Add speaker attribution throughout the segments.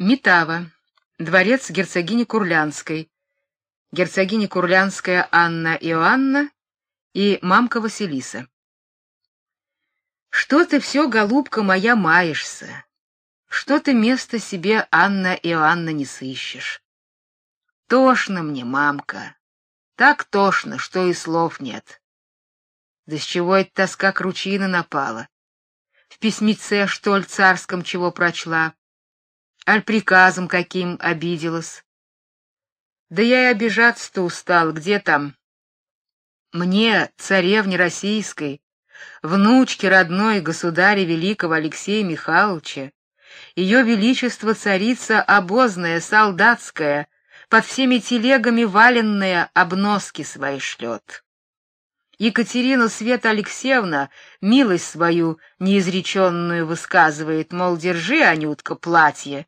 Speaker 1: Метава. Дворец герцогини Курлянской. Герцогиня Курлянская Анна Иоанна и мамка Василиса. Что ты все, голубка моя, маешься? Что ты место себе, Анна Иоанна, не сыщешь? Тошно мне, мамка. Так тошно, что и слов нет. Да с чего эта тоска кручина напала? В письмеце, что ли, царском чего прочла? Аль приказом каким обиделась. Да я и обижаться-то устал, где там? Мне, царевне российской, внучке родной государя великого Алексея Михайловича, ее величество царица обозная, солдатская, под всеми телегами валенная обноски свои шлет. Екатерина Света Алексеевна милость свою неизреченную высказывает, мол, держи, Анютка, платье,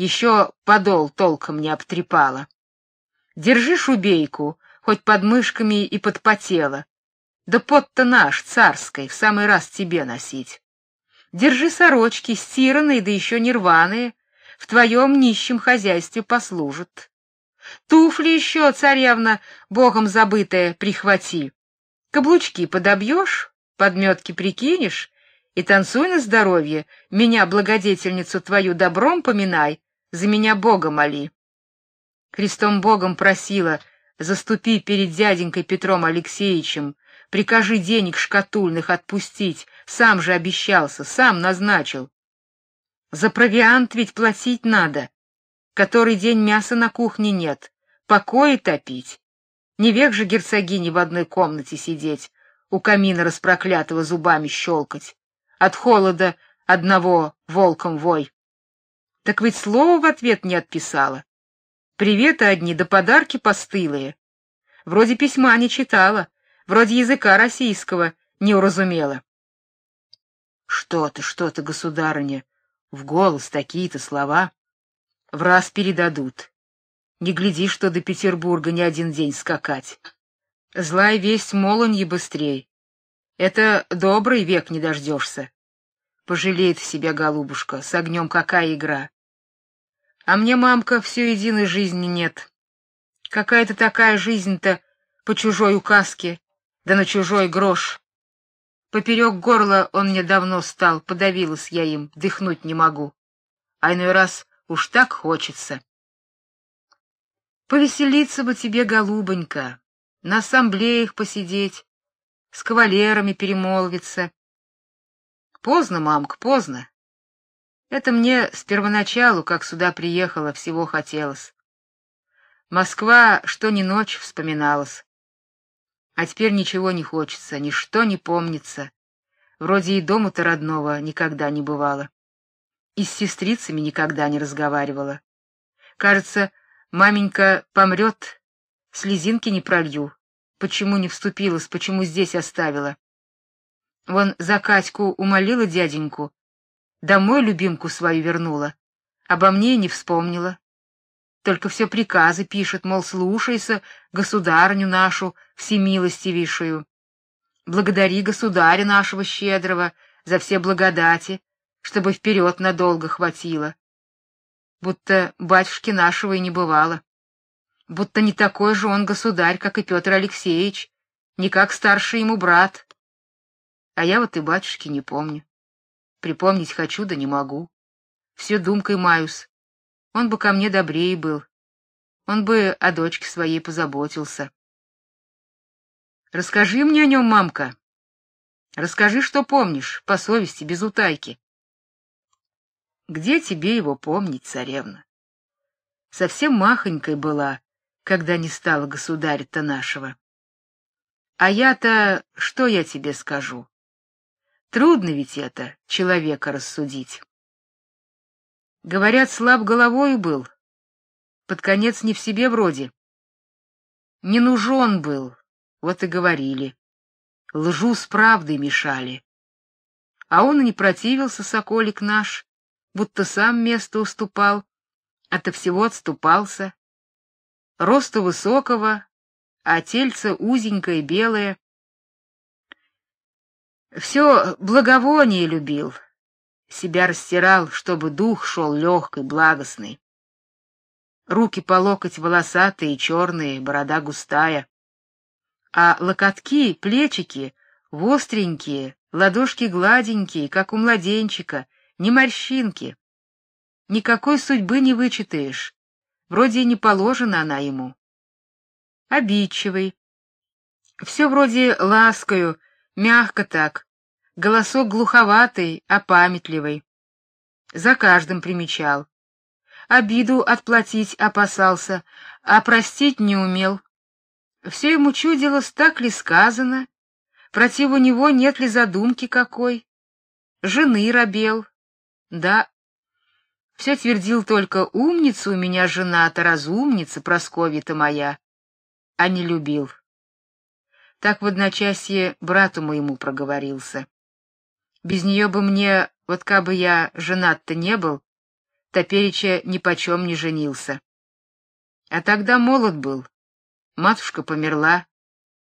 Speaker 1: еще подол толком не обтрепала. Держи шубейку, хоть под мышками и подпотела. Да под-то наш, царской, в самый раз тебе носить. Держи сорочки, стиранные, да еще не рваные, в твоем нищем хозяйстве послужат. Туфли еще, царевна, богом забытая, прихвати. Каблучки подобьешь, подметки прикинешь и танцуй на здоровье, меня, благодетельницу твою, добром поминай, за меня Бога моли. Христом Богом просила, заступи перед дяденькой Петром Алексеевичем, прикажи денег шкатульных отпустить, сам же обещался, сам назначил. За провиант ведь платить надо. Который день мяса на кухне нет, покои топить. Не век же герцогине в одной комнате сидеть, у камина распроклятого зубами щелкать. От холода одного волком вой. Так ведь слова в ответ не отписала. Приветы одни да подарки постылые. Вроде письма не читала, вроде языка российского не уразумела. Что ты, что ты, государыня, в голос такие-то слова в раз передадут. Не гляди, что до Петербурга не один день скакать. Злая весть молонье быстрей. Это добрый век не дождешься. Пожалеет себя голубушка, с огнем какая игра. А мне, мамка, все единой жизни нет. Какая-то такая жизнь-то по чужой указке, да на чужой грош. Поперек горла он мне давно стал, подавилась я им, дыхнуть не могу. А иной раз уж так хочется. Повеселиться бы тебе, голубонька, на ассамблеях посидеть, с кавалерами перемолвиться, Поздно, мамка, поздно. Это мне с первоначалу, как сюда приехала, всего хотелось. Москва, что ни ночь, вспоминалась. А теперь ничего не хочется, ничто не помнится. Вроде и дома-то родного никогда не бывало. И с сестрицами никогда не разговаривала. Кажется, маменька помрет, слезинки не пролью. Почему не вступилась, почему здесь оставила? Вон за Катьку умолила дяденьку, домой любимку свою вернула, обо мне не вспомнила. Только все приказы пишет, мол, слушайся государню нашу всемилостивейшую. Благодари государя нашего щедрого за все благодати, чтобы вперед надолго хватило. Будто батюшки нашего и не бывало. Будто не такой же он государь, как и Петр Алексеевич, не как старший ему брат. А я вот и батюшки не помню. Припомнить хочу, да не могу. Все думкой маюсь. Он бы ко мне добрее был. Он бы о дочке своей позаботился. Расскажи мне о нем, мамка. Расскажи, что помнишь, по совести, без утайки. Где тебе его помнить, царевна? Совсем махонькой была, когда не стала государя-то нашего. А я-то, что я тебе скажу? Трудно ведь это человека рассудить. Говорят, слаб головой был. Под конец не в себе вроде. Не нужен был, вот и говорили. Лжу с правдой мешали. А он и не противился, соколик наш, будто сам место уступал, ото всего отступался. Роста высокого, а тельце узенькое белое, все благовоние любил, себя растирал, чтобы дух шел легкий, благостный. Руки по локоть волосатые, черные, борода густая. А локотки, плечики востренькие, ладошки гладенькие, как у младенчика, ни морщинки. Никакой судьбы не вычитаешь. Вроде и не положена она ему. Обидчивый. Все вроде ласкою, мягко так. Голосок глуховатый, опамятливый. За каждым примечал. Обиду отплатить опасался, а простить не умел. Все ему чудилось, так ли сказано, против у него нет ли задумки какой. Жены робел. Да, все твердил только умница у меня жена-то, разумница, Просковья-то моя, а не любил. Так в одночасье брату моему проговорился. Без нее бы мне, вот как бы я женат-то не был, топереча ни почем не женился. А тогда молод был. Матушка померла,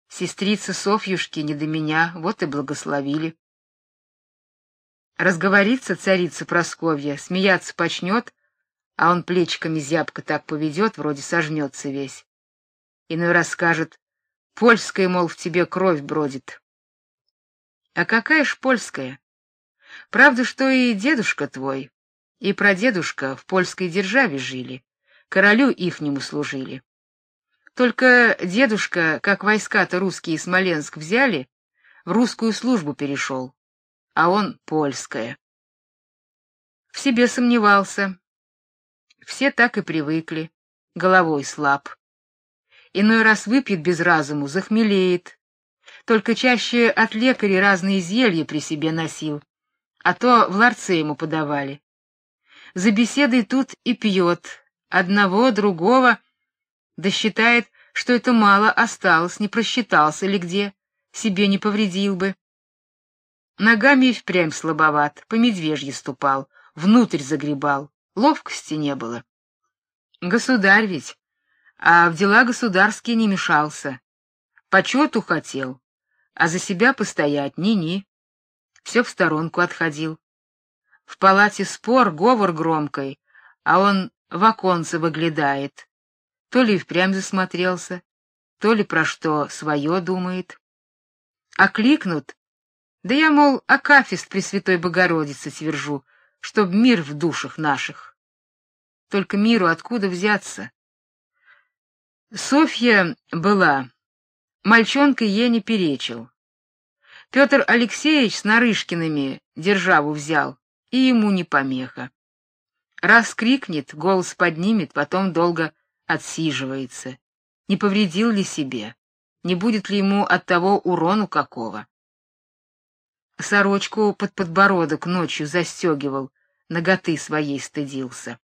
Speaker 1: сестрица Софьюшки не до меня, вот и благословили. Разговорится царица Просковья, смеяться почнет, а он плечиками зябко так поведет, вроде сожнется весь. Иной раз скажет: "Польская, мол, в тебе кровь бродит". А какая ж польская? Правда, что и дедушка твой, и прадедушка в польской державе жили, королю ихнему служили. Только дедушка, как войска-то русские Смоленск взяли, в русскую службу перешел а он польская. В себе сомневался. Все так и привыкли, головой слаб. Иной раз выпьет без разуму, захмелеет. Только чаще от лекаря разные зелья при себе носил, а то в ларце ему подавали. За беседой тут и пьет, одного, другого, да считает, что это мало осталось, не просчитался ли где, себе не повредил бы. Ногами и впрямь слабоват, по медвежье ступал, внутрь загребал, ловкости не было. Государь ведь, а в дела государские не мешался. Почету хотел, а за себя постоять ни-ни. Все в сторонку отходил. В палате спор, говор громкой, а он в оконце выглядает. То ли впрямь засмотрелся, то ли про что свое думает. Окликнут, да я, мол, акафист Пресвятой Богородице твержу, чтоб мир в душах наших. Только миру откуда взяться? Софья была, мальчонка ей не перечил. Петр Алексеевич с Нарышкиными державу взял, и ему не помеха. Раз крикнет, голос поднимет, потом долго отсиживается. Не повредил ли себе? Не будет ли ему от того урону какого? Сорочку под подбородок ночью застегивал, наготы своей стыдился.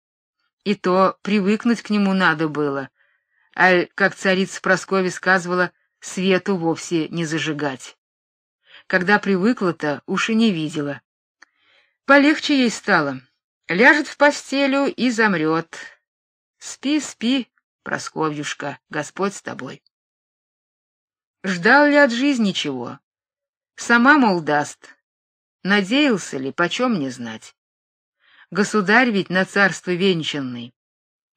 Speaker 1: И то привыкнуть к нему надо было, а, как царица Прасковья сказывала, свету вовсе не зажигать. Когда привыкла-то, уж и не видела. Полегче ей стало. Ляжет в постелю и замрет. Спи, спи, Просковьюшка, Господь с тобой. Ждал ли от жизни чего? Сама, мол, даст. Надеялся ли, почем не знать. Государь ведь на царство венчанный,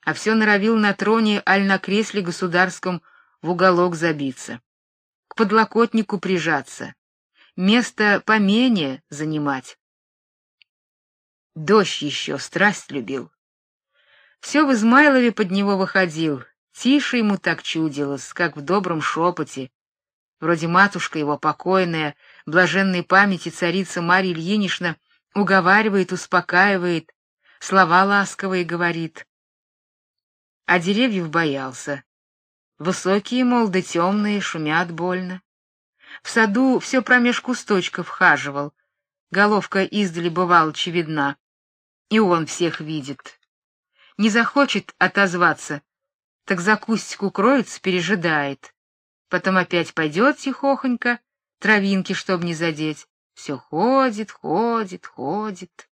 Speaker 1: а все норовил на троне аль на кресле государском в уголок забиться, к подлокотнику прижаться, место поменее занимать. Дождь еще страсть любил. Все в Измайлове под него выходил, тише ему так чудилось, как в добром шепоте, Вроде матушка его покойная, блаженной памяти царица Марья Ильинична уговаривает, успокаивает, слова ласковые говорит. А деревьев боялся. Высокие, мол, да темные, шумят больно. В саду все промеж кусточков хаживал. Головка издали бывала очевидна. И он всех видит. Не захочет отозваться, так за кустик укроется, пережидает потом опять пойдет тихохонько, травинки, чтоб не задеть. Все ходит, ходит, ходит.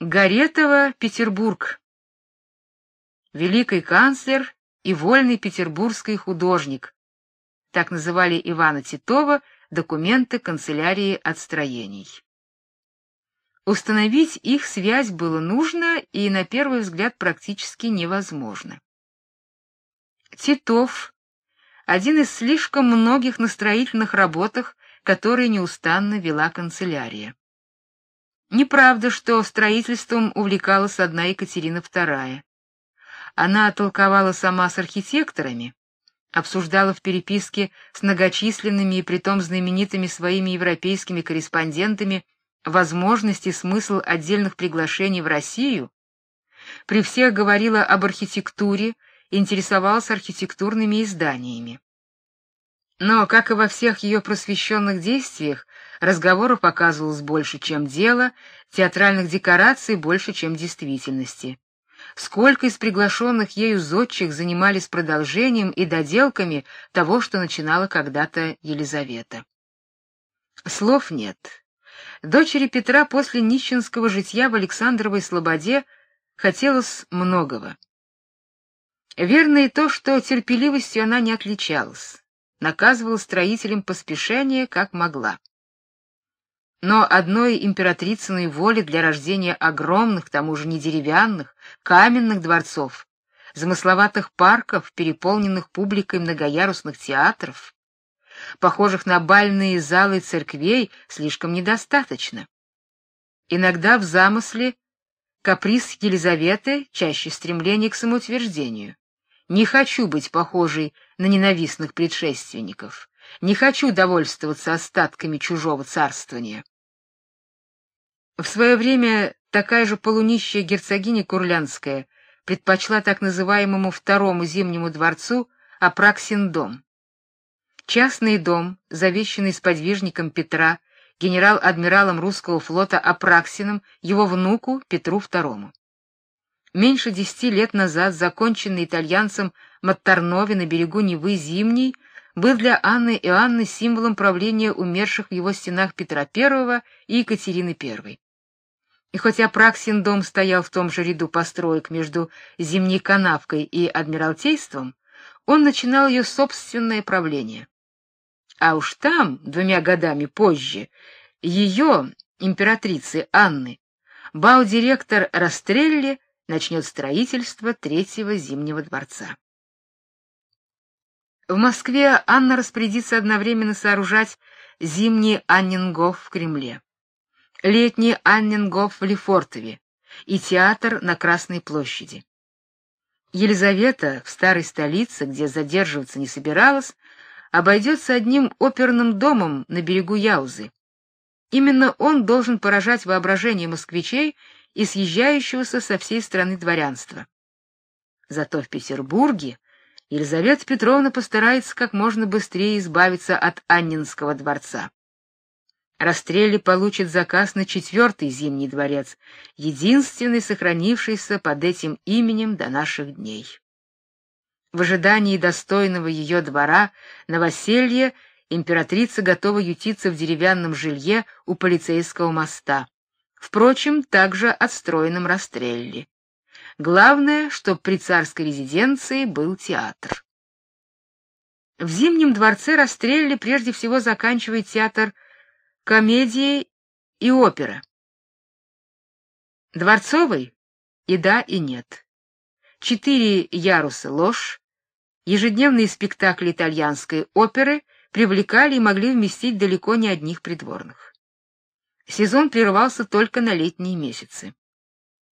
Speaker 1: Гаретова, Петербург. Великий канцлер и вольный петербургский художник. Так называли Ивана Титова документы канцелярии отстроений. Установить их связь было нужно и на первый взгляд практически невозможно. Титов один из слишком многих на строительных работах, которые неустанно вела канцелярия. Неправда, что строительством увлекалась одна Екатерина II. Она толковала сама с архитекторами, обсуждала в переписке с многочисленными и притом знаменитыми своими европейскими корреспондентами возможности и смысл отдельных приглашений в Россию, при всех говорила об архитектуре, интересовалась архитектурными изданиями. Но, как и во всех ее просвещенных действиях, разговоров оказывалось больше, чем дела, театральных декораций больше, чем действительности. Сколько из приглашенных ею зодчих занимались продолжением и доделками того, что начинала когда-то Елизавета. Слов нет. Дочери Петра после нищенского житья в Александровой слободе хотелось многого. Верно и то, что терпеливостью она не отличалась, наказывала строителям поспешение как могла. Но одной императрицыной воли для рождения огромных, к тому же не деревянных, каменных дворцов, замысловатых парков, переполненных публикой многоярусных театров, похожих на бальные залы церквей, слишком недостаточно. Иногда в замысле каприз Елизаветы, чаще стремление к самоутверждению. Не хочу быть похожей на ненавистных предшественников. Не хочу довольствоваться остатками чужого царствования. В свое время такая же полунищая герцогиня Курлянская предпочла так называемому второму зимнему дворцу Апраксин дом. Частный дом, завещанный сподвижником Петра, генерал-адмиралом русского флота Апраксиным, его внуку Петру II. Меньше десяти лет назад законченный итальянцем Маттарнове на берегу Невы Зимний был для Анны и Анны символом правления умерших в его стенах Петра I и Екатерины I. И хотя Праксин дом стоял в том же ряду построек между Зимней канавкой и Адмиралтейством, он начинал ее собственное правление. А уж там, двумя годами позже, ее, императрицы Анны, бау-директор Растрелли начнет строительство третьего Зимнего дворца. В Москве Анна распорядится одновременно сооружать зимний Аннингоф в Кремле летний Аннингоф в Лефортове и театр на Красной площади. Елизавета в старой столице, где задерживаться не собиралась, обойдется одним оперным домом на берегу Яузы. Именно он должен поражать воображение москвичей и съезжающегося со всей страны дворянства. Зато в Петербурге Елизавета Петровна постарается как можно быстрее избавиться от Аннинского дворца. Растрелли получит заказ на четвертый зимний дворец, единственный сохранившийся под этим именем до наших дней. В ожидании достойного ее двора новоселье императрица готова ютиться в деревянном жилье у полицейского моста. Впрочем, также отстроенном Растрелли. Главное, чтобы при царской резиденции был театр. В Зимнем дворце Растрелли прежде всего заканчивает театр комедии и опера. Дворцовый и да, и нет. Четыре яруса ложь, ежедневные спектакли итальянской оперы привлекали и могли вместить далеко не одних придворных. Сезон прерывался только на летние месяцы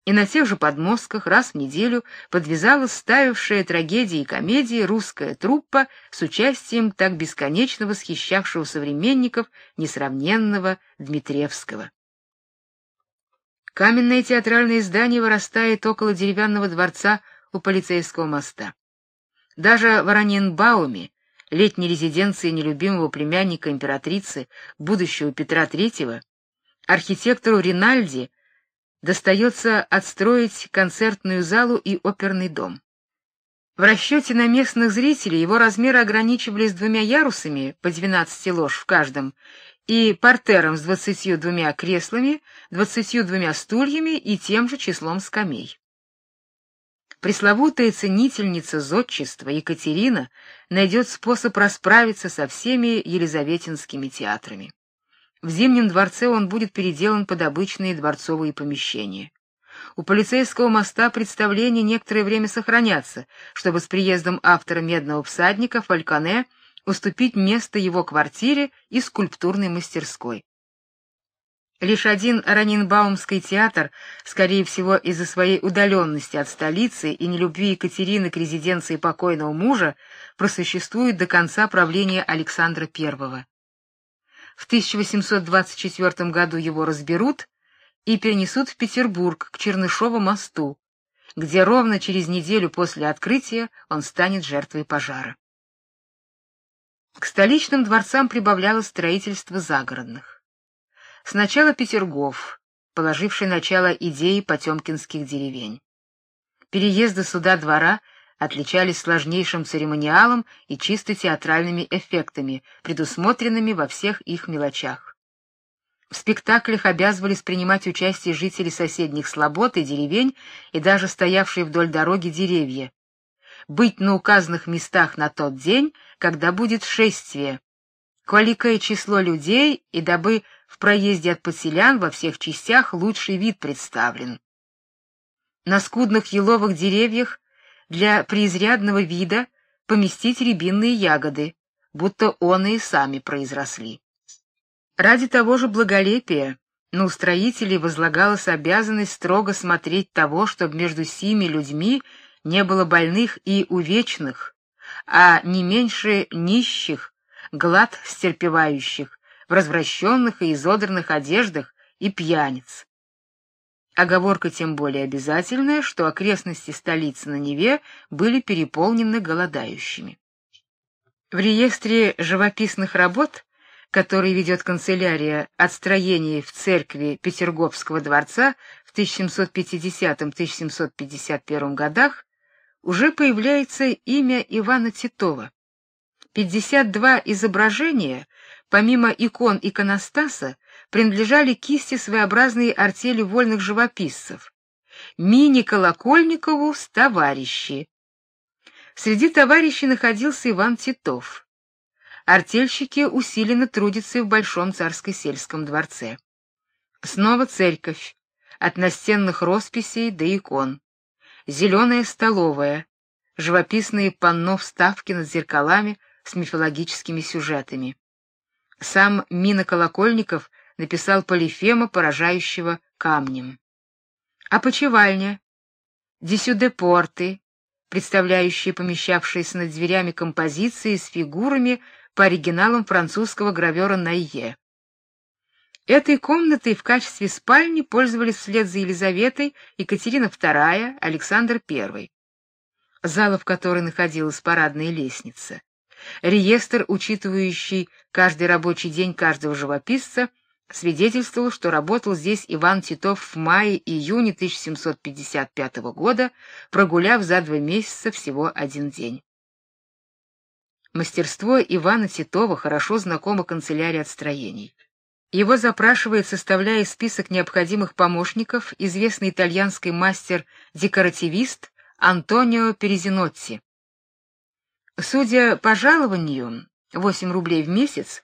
Speaker 1: и на тех же подмостках раз в неделю подвязалась ставившая трагедии и комедии русская труппа с участием так бесконечно восхищавшего современников несравненного Дмитриевского. Каменное театральное здание вырастает около деревянного дворца у полицейского моста. Даже в Ораньенбауме, летней резиденции нелюбимого племянника императрицы, будущего Петра III, архитектору Ринальди достается отстроить концертную залу и оперный дом. В расчете на местных зрителей его размеры ограничивались двумя ярусами по 12 лож в каждом и партером с двадцатью двумя креслами, двадцатью двумя стульями и тем же числом скамей. Пресловутая ценительница зодчества Екатерина найдет способ расправиться со всеми елизаветинскими театрами. В Зимнем дворце он будет переделан под обычные дворцовые помещения. У полицейского моста представления некоторое время сохранятся, чтобы с приездом автора Медного всадника Фальконе уступить место его квартире и скульптурной мастерской. Лишь один Ранинбаумский театр, скорее всего, из-за своей удаленности от столицы и нелюбви Екатерины к резиденции покойного мужа, просуществует до конца правления Александра I. В 1824 году его разберут и перенесут в Петербург к Чернышову мосту, где ровно через неделю после открытия он станет жертвой пожара. К столичным дворцам прибавлялось строительство загородных. Сначала Петергоф, положивший начало идее потемкинских деревень. Переезды суда двора отличались сложнейшим церемониалом и чисто театральными эффектами, предусмотренными во всех их мелочах. В спектаклях обязывались принимать участие жители соседних слобод и деревень и даже стоявшие вдоль дороги деревья. Быть на указанных местах на тот день, когда будет шествие. Великое число людей, и дабы в проезде от поселян во всех частях лучший вид представлен. На скудных еловых деревьях для преизрядного вида поместить рябинные ягоды, будто оны и сами произросли. Ради того же благолепия на устроителей возлагалась обязанность строго смотреть того, чтобы между сими людьми не было больных и увечных, а не меньше нищих, глад стерпевающих, в развращенных и изодранных одеждах и пьяниц. Оговорка тем более обязательная, что окрестности столицы на Неве были переполнены голодающими. В реестре живописных работ, который ведет канцелярия от строения в церкви Петерговского дворца в 1750-1751 годах, уже появляется имя Ивана Титова. 52 изображения, помимо икон иконостаса, принадлежали кисти своеобразной артели вольных живописцев. Мини Колокольникову с товарищи. Среди товарищей находился Иван Титов. Артельщики усиленно трудятся в Большом царско-сельском дворце. Снова церковь, от настенных росписей до икон. Зеленая столовая, живописные панно вставки над зеркалами с мифологическими сюжетами. Сам Мина Колокольников написал полифема, поражающего камнем. А почевальня, десюдепорты, представляющие помещавшиеся над дверями композиции с фигурами по оригиналам французского гравера Найе. Этой комнатой в качестве спальни пользовались вслед за Елизаветой Екатерина II, Александр I. Зала, в которой находилась парадная лестница. Реестр, учитывающий каждый рабочий день каждого живописца, свидетельствовал, что работал здесь Иван Титов в мае-июне 1755 года, прогуляв за два месяца всего один день. Мастерство Ивана Титова хорошо знакомо канцелярии отстроений. Его запрашивает, составляя список необходимых помощников, известный итальянский мастер-декоративист Антонио Перезинотти. Судя по жалованию, 8 рублей в месяц,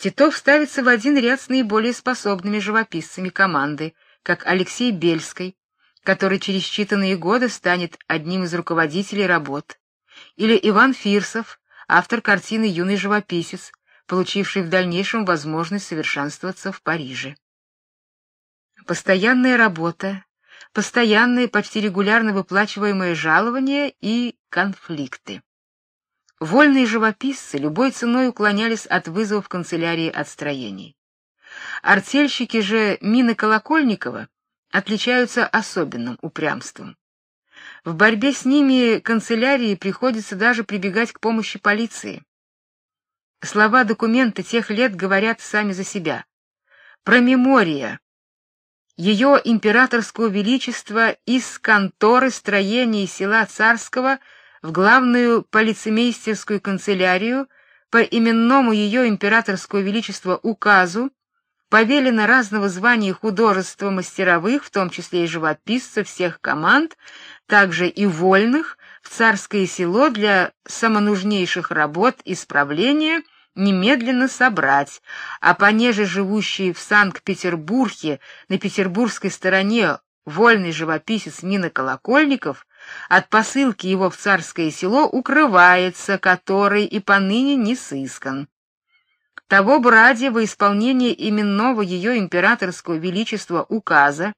Speaker 1: Титов ставится в один ряд с наиболее способными живописцами команды, как Алексей Бельский, который через считанные годы станет одним из руководителей работ, или Иван Фирсов, автор картины Юный живописец, получивший в дальнейшем возможность совершенствоваться в Париже. Постоянная работа, постоянные, почти регулярно выплачиваемые жалования и конфликты. Вольные живописцы любой ценой уклонялись от вызовов канцелярии отстроений. Артельщики же Мины Колокольникова отличаются особенным упрямством. В борьбе с ними канцелярии приходится даже прибегать к помощи полиции. Слова документа тех лет говорят сами за себя. Промемория. Ее императорского величества из конторы строения села Царского в главную полицеймейстерскую канцелярию по именному ее императорского величества указу повелено разного звания художества мастеровых, в том числе и живописцев всех команд, также и вольных, в царское село для самонужнейших работ исправления немедленно собрать, а понеже живущий в Санкт-Петербурге на петербургской стороне вольный живописец Мина Колокольников от посылки его в царское село укрывается, который и поныне не сыскан. Того бради во исполнение именного ее императорского величества указа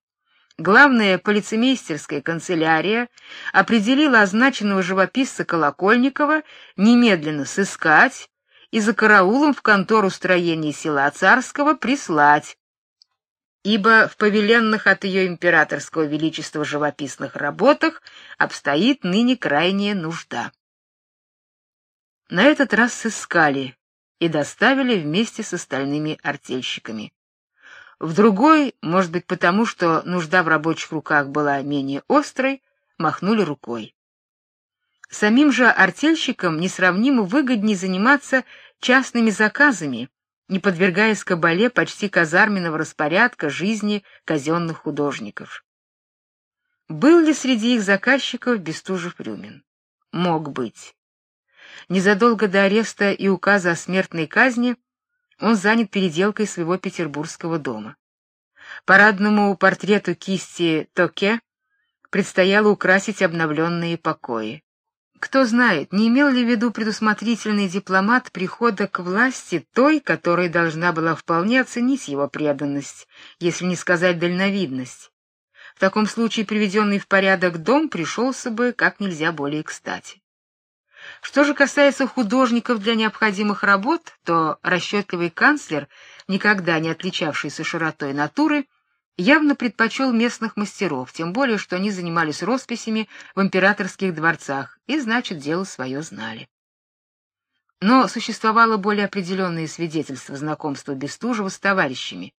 Speaker 1: главная полицеймейстерская канцелярия определила означенного живописца Колокольникова немедленно сыскать и за караулом в контору строения села Царского прислать, ибо в повеленных от ее императорского величества живописных работах обстоит ныне крайняя нужда. На этот раз сыскали и доставили вместе с остальными артельщиками. В другой, может быть, потому что нужда в рабочих руках была менее острой, махнули рукой. Самим же артельщикам несравнимо выгоднее заниматься частными заказами, не подвергаясь кабале почти казарменного распорядка жизни казенных художников. Был ли среди их заказчиков Бестужев-Рюмин? Мог быть. Незадолго до ареста и указа о смертной казни он занят переделкой своего петербургского дома. Парадному портрету кисти Токе предстояло украсить обновленные покои. Кто знает, не имел ли в виду предусмотрительный дипломат прихода к власти той, которая должна была вполне оценить его преданность, если не сказать дальновидность. В таком случае приведенный в порядок дом пришелся бы как нельзя более кстати. Что же касается художников для необходимых работ, то расчетливый канцлер, никогда не отличавшийся широтой натуры, явно предпочел местных мастеров, тем более что они занимались росписями в императорских дворцах и, значит, дело свое знали. Но существовало более определенное свидетельство знакомства Бестужева с товарищами.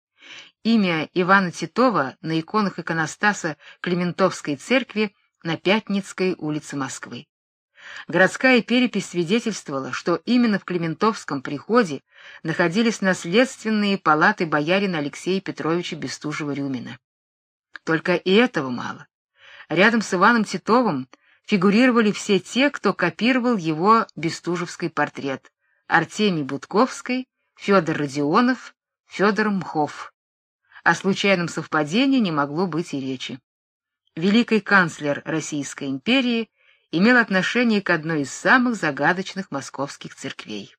Speaker 1: Имя Ивана Титова на иконах иконостаса Клементовской церкви на Пятницкой улице Москвы. Городская перепись свидетельствовала, что именно в Клементовском приходе находились наследственные палаты боярина Алексея Петровича Бестужева-Рюмина. Только и этого мало. Рядом с Иваном Титовым фигурировали все те, кто копировал его бестужевский портрет: Артемий Будковский, Федор Родионов, Федор Мхов. О случайном совпадении не могло быть и речи. Великий канцлер Российской империи имел отношение к одной из самых загадочных московских церквей.